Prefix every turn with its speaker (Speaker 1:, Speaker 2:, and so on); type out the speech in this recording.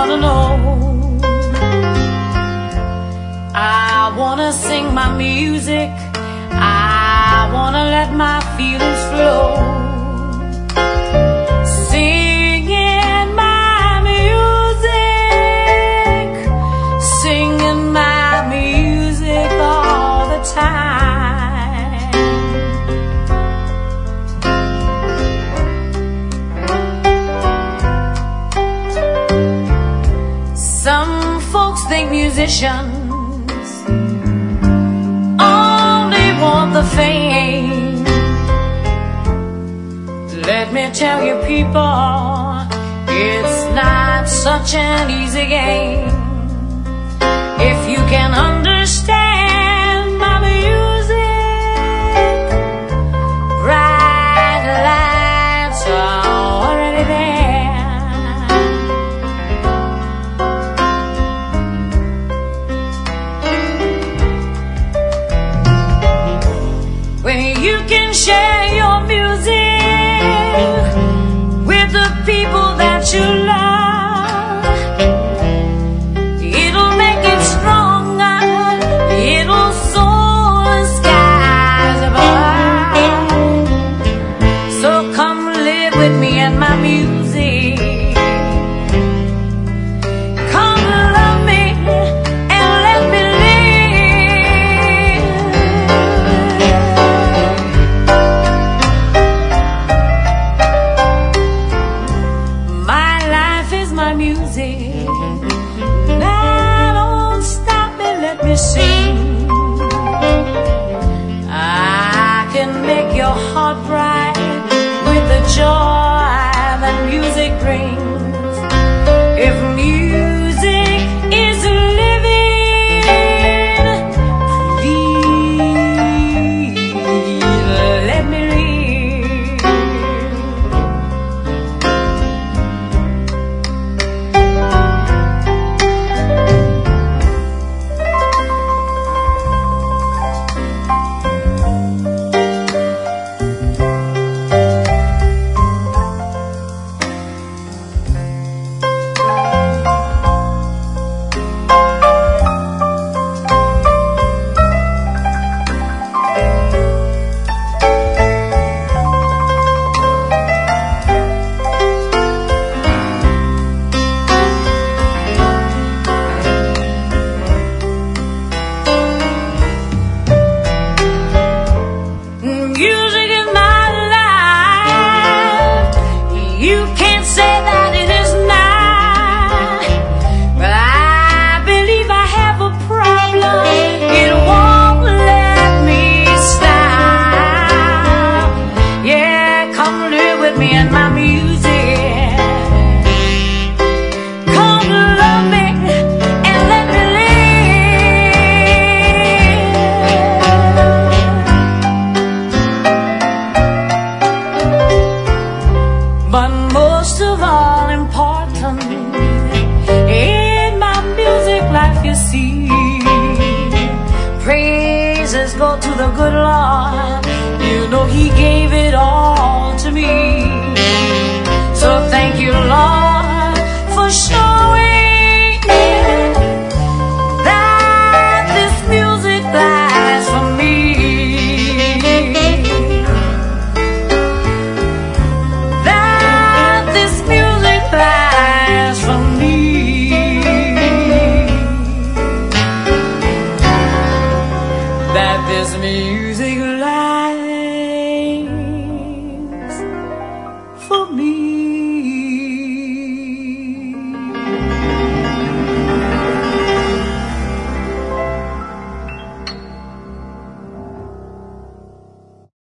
Speaker 1: wanna know. I wanna sing my music. I wanna let my feelings flow. Singing musicians only want the fame. Let me tell you, people, it's not such an easy game. Can share your music with the people that you love. Sing. I can make your heart bright with the joy that music brings. Music is my life. You can't say that it is not. But I believe I have a problem. It won't let me stop. Yeah, come live with me and my music. To the good Lord. You know He gave that this music lasts.